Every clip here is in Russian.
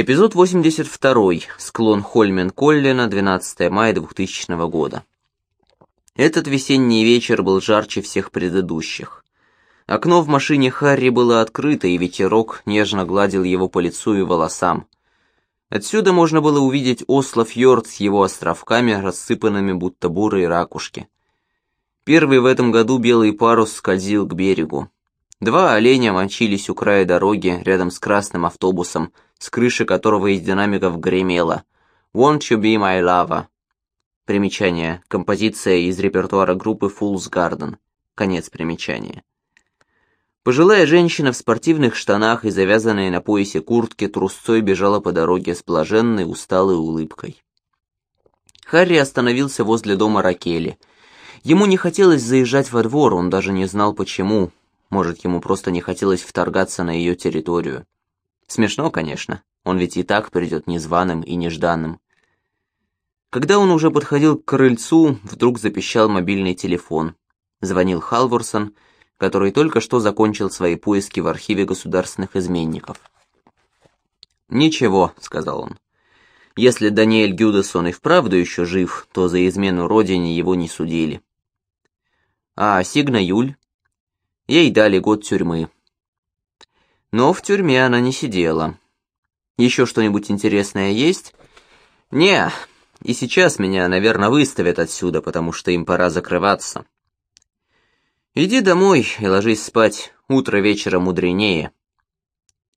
Эпизод 82. Склон Хольмен-Коллина, 12 мая 2000 года. Этот весенний вечер был жарче всех предыдущих. Окно в машине Харри было открыто, и ветерок нежно гладил его по лицу и волосам. Отсюда можно было увидеть Осло-фьорд с его островками, рассыпанными будто бурые ракушки. Первый в этом году белый парус скользил к берегу. Два оленя мочились у края дороги, рядом с красным автобусом, с крыши которого из динамиков гремело «Won't you be my lover?» Примечание. Композиция из репертуара группы Fool's Garden. Конец примечания. Пожилая женщина в спортивных штанах и завязанной на поясе куртке трусцой бежала по дороге с блаженной, усталой улыбкой. Харри остановился возле дома Ракели. Ему не хотелось заезжать во двор, он даже не знал почему. Может, ему просто не хотелось вторгаться на ее территорию. Смешно, конечно, он ведь и так придет незваным и нежданным. Когда он уже подходил к крыльцу, вдруг запищал мобильный телефон. Звонил Халворсон, который только что закончил свои поиски в архиве государственных изменников. «Ничего», — сказал он. «Если Даниэль Гюдесон и вправду еще жив, то за измену родине его не судили». «А Сигна Юль?» Ей дали год тюрьмы. Но в тюрьме она не сидела. Еще что-нибудь интересное есть? Не, и сейчас меня, наверное, выставят отсюда, потому что им пора закрываться. Иди домой и ложись спать, утро вечера мудренее.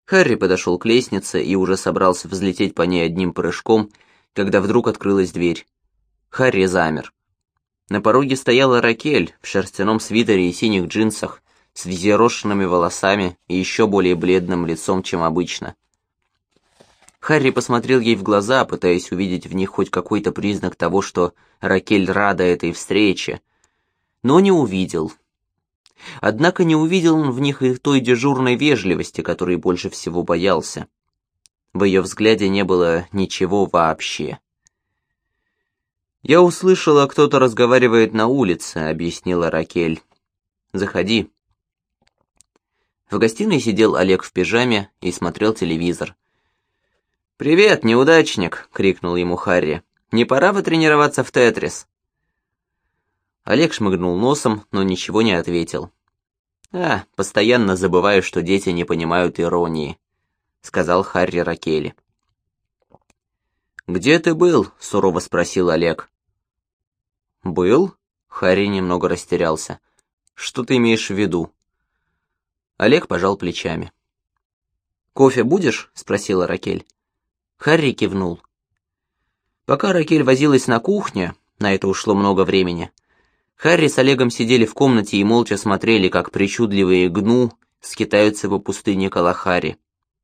Харри подошел к лестнице и уже собрался взлететь по ней одним прыжком, когда вдруг открылась дверь. Харри замер. На пороге стояла Ракель в шерстяном свитере и синих джинсах, с взъерошенными волосами и еще более бледным лицом, чем обычно. Харри посмотрел ей в глаза, пытаясь увидеть в них хоть какой-то признак того, что Ракель рада этой встрече, но не увидел. Однако не увидел он в них и той дежурной вежливости, которой больше всего боялся. В ее взгляде не было ничего вообще. «Я услышала, кто-то разговаривает на улице», — объяснила Ракель. «Заходи». В гостиной сидел Олег в пижаме и смотрел телевизор. «Привет, неудачник!» — крикнул ему Харри. «Не пора бы тренироваться в Тетрис?» Олег шмыгнул носом, но ничего не ответил. «А, постоянно забываю, что дети не понимают иронии», — сказал Харри Ракели. «Где ты был?» — сурово спросил Олег. «Был?» — Харри немного растерялся. «Что ты имеешь в виду?» Олег пожал плечами. «Кофе будешь?» — спросила Ракель. Харри кивнул. Пока Ракель возилась на кухне, на это ушло много времени, Харри с Олегом сидели в комнате и молча смотрели, как причудливые гну скитаются по пустыне Калахари.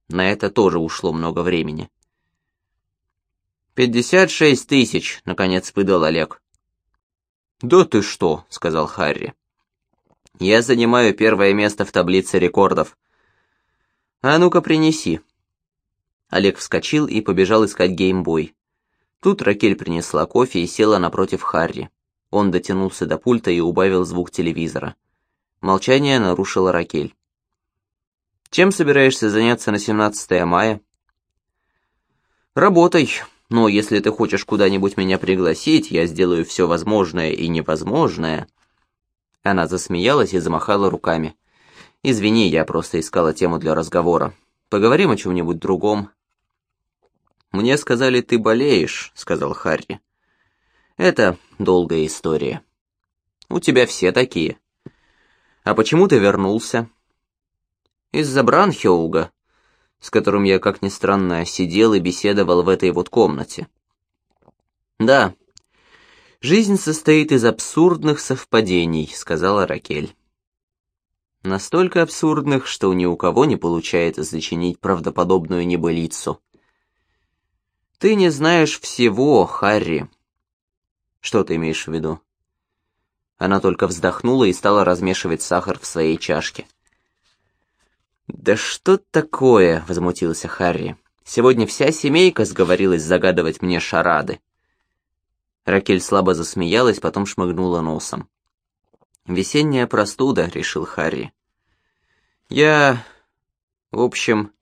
На это тоже ушло много времени. «Пятьдесят шесть тысяч», — наконец выдал Олег. «Да ты что», — сказал Харри. Я занимаю первое место в таблице рекордов. А ну-ка принеси. Олег вскочил и побежал искать геймбой. Тут Ракель принесла кофе и села напротив Харри. Он дотянулся до пульта и убавил звук телевизора. Молчание нарушила Ракель. «Чем собираешься заняться на 17 мая?» «Работай, но если ты хочешь куда-нибудь меня пригласить, я сделаю все возможное и невозможное», она засмеялась и замахала руками. «Извини, я просто искала тему для разговора. Поговорим о чем-нибудь другом». «Мне сказали, ты болеешь», — сказал Харри. «Это долгая история. У тебя все такие. А почему ты вернулся?» «Из-за Бранхеуга, с которым я, как ни странно, сидел и беседовал в этой вот комнате». «Да, «Жизнь состоит из абсурдных совпадений», — сказала Ракель. Настолько абсурдных, что ни у кого не получается зачинить правдоподобную небылицу. «Ты не знаешь всего, Харри». «Что ты имеешь в виду?» Она только вздохнула и стала размешивать сахар в своей чашке. «Да что такое?» — возмутился Харри. «Сегодня вся семейка сговорилась загадывать мне шарады». Ракель слабо засмеялась, потом шмыгнула носом. «Весенняя простуда», — решил Харри. «Я... в общем...»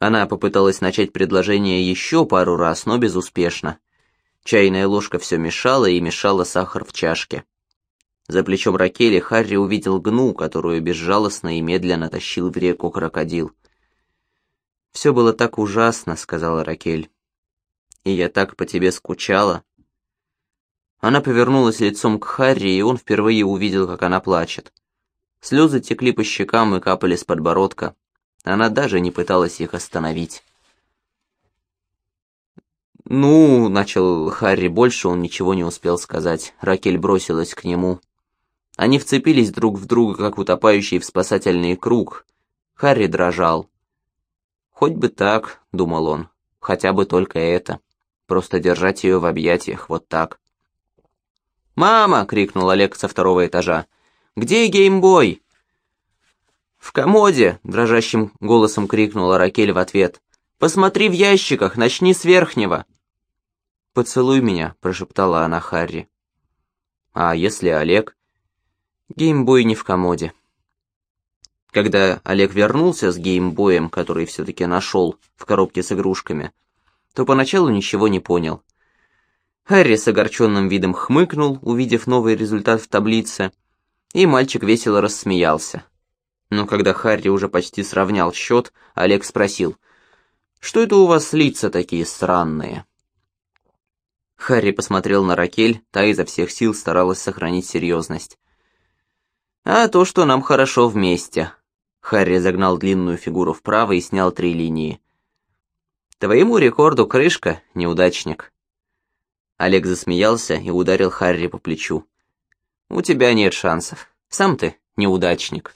Она попыталась начать предложение еще пару раз, но безуспешно. Чайная ложка все мешала и мешала сахар в чашке. За плечом Ракели Харри увидел гну, которую безжалостно и медленно тащил в реку крокодил. «Все было так ужасно», — сказала Ракель. «И я так по тебе скучала». Она повернулась лицом к Харри, и он впервые увидел, как она плачет. Слезы текли по щекам и капали с подбородка. Она даже не пыталась их остановить. «Ну», — начал Харри, больше он ничего не успел сказать. Ракель бросилась к нему. Они вцепились друг в друга, как утопающий в спасательный круг. Харри дрожал. «Хоть бы так», — думал он, — «хотя бы только это. Просто держать ее в объятиях, вот так». «Мама!» — крикнул Олег со второго этажа. «Где геймбой?» «В комоде!» — дрожащим голосом крикнула Ракель в ответ. «Посмотри в ящиках, начни с верхнего!» «Поцелуй меня», — прошептала она Харри. «А если Олег?» «Геймбой не в комоде». Когда Олег вернулся с геймбоем, который все-таки нашел в коробке с игрушками, то поначалу ничего не понял. Харри с огорченным видом хмыкнул, увидев новый результат в таблице, и мальчик весело рассмеялся. Но когда Харри уже почти сравнял счет, Олег спросил, «Что это у вас лица такие странные?» Харри посмотрел на Ракель, та изо всех сил старалась сохранить серьезность. «А то, что нам хорошо вместе». Харри загнал длинную фигуру вправо и снял три линии. «Твоему рекорду крышка, неудачник». Олег засмеялся и ударил Харри по плечу. «У тебя нет шансов. Сам ты неудачник».